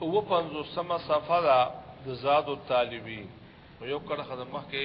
او پنځو سم صفه دا د زاد الطالبی یو کړه خدمت کې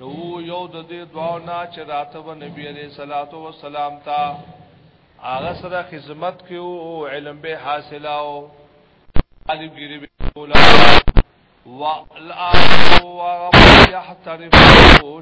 نو یو د دې دعا نه چې راته و نبی عليه صلوات و سلام تا هغه سره خدمت کیو او علم به حاصلاو طالب ګری به کولا والآخر وغفر يحترف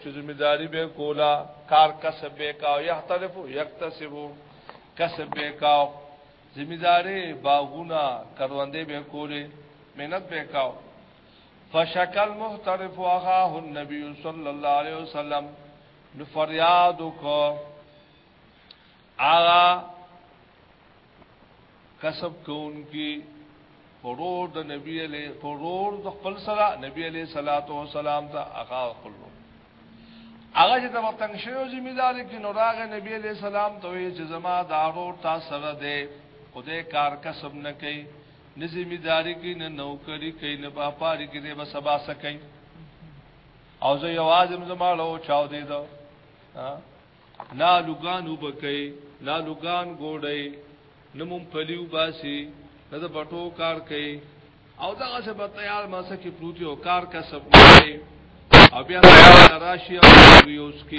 چې ذمہ داری به کولا کار کسب به کا يحترف يكتسب کسب به کا ذمہ داری باغونه کروندې به کولې مهنت به کاو فشکل محترف اخاه النبي صلى الله عليه وسلم نو فریاد کو آغا کسب کون کی پرور د نبی علی پرور د خپل سره نبی علی صلوات و سلام ته اخا خپل هغه چې د وطن شیو ذمہ دار کې نو راغه نبی علی سلام ته چې زما دارو تا سره ده خدای کار کسب نه کوي نه ذمہ داری کوي نه نوکری کوي نه باپاری کې دی به سبا سکي او زه یوازې مزماړو چاو دی دا لا لوګان وبکې لا لوګان ګوډې نموم پلیو باسي نه د بټو کار کوي او دغه څه به تیار ماسه کې پروتي او کار کا سب کوي او بیا راشي او یوس کې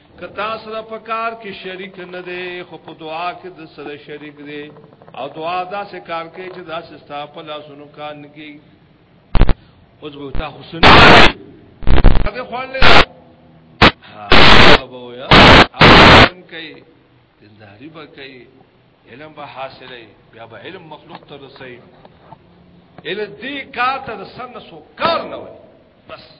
که تاسو را په کار کې شریک نه دی خو په دعا کې د سره شریک دی او دعا دا سه کار کوي چې دا سه ستا په لاسونو کار نه کوي اوس به تا حسن هغه خوان له بابا ویا اعلان کوي دینداری به کوي علم به حاصلې بیا به علم مخلوق ته رسي ال دې کار ته سن سو کار نه وي بس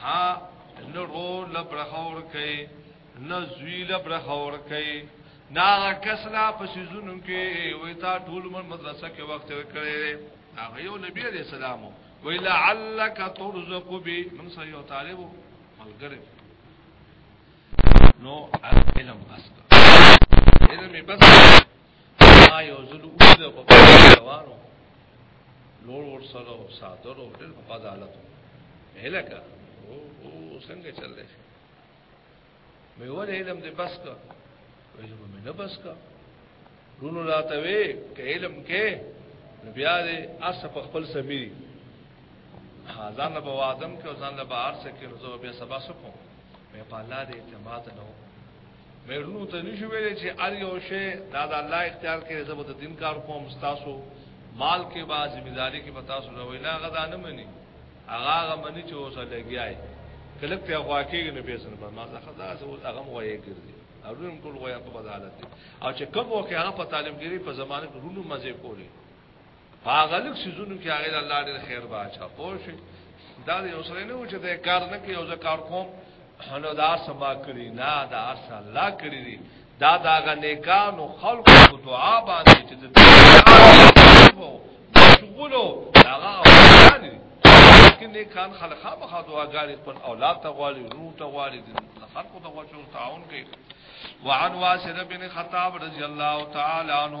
ها نه رو لبرخور کوي نه زوی لبرخور کوي نا کس لا پسیزونو کې وې تا ټول من مدرسه کې وخت ورکړې هغه یو نبی عليه السلام وی لعلک ترزق بی من سره یو طالب ملګری نو علم بس علم بس دا یو ځل اوږده په روانو لوړ ور سره او صادر او ډېر په عدالت هلکه او او څنګه چل دی مې ولې علم دې بس کا ویل مې نه بس کا رونو راته وې کې علم کې بیا دې اس په خپل سمي ځان له بوادم کې ځان له بهر څخه کې روزو بیا سبا سکو مې په الله دې اعتماد نه مېرنو ته نشو ویلې چې ار یو شی دا د الله اختیار کې زبر د دین کار کوم تاسو مال کې با ذمہ داری کې پتا سو نو نه غدا نه مني هغه هغه مني چې اوسه لګیای کله ته خوا کېږي نه پیسې په ما ځخه دا څه اوس هغه وایي ګرځي اورم ټول وایي په بدالت او چې کوم وخت هغه په تعلیم ګری په زمانه کې رونو مزه کولی هغه لک سيزونو کې هغه الله ډېر خیر واچا پوه شي دا د یو سره نه و چې دا کار نه کوي او زه کار کوم نو دا سما کړی نه دا اصل الله کړی دی دا دا غنیکان او خلق کو دعا باندې چې د شغلو هغه اولاد کې نیکان خلک هغه دعاګانې خپل اولاد ته غواړي روح ته غواړي د خلکو ته غواړي تعاون کوي وعن واسر بن خطاب رضی الله تعالی عنہ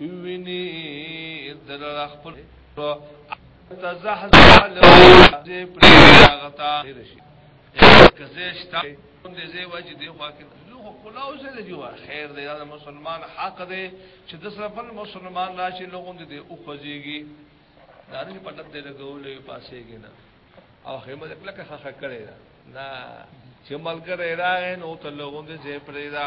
ویني در خپل تزحزح له دې پرغتا کزهشتا دې زی وجه دی خو کې لو کلاو زه دی وا خیر دی دا مسلمان حق دی چې د سره بل مسلمان راشي لوګون دې او خوځيږي دا نه په لټ دې لګولې پاسېږي نه او خیمه دې کله ښه ښه کړی دا چې ملګری راغی نو ته لوګون دې زی پرې دا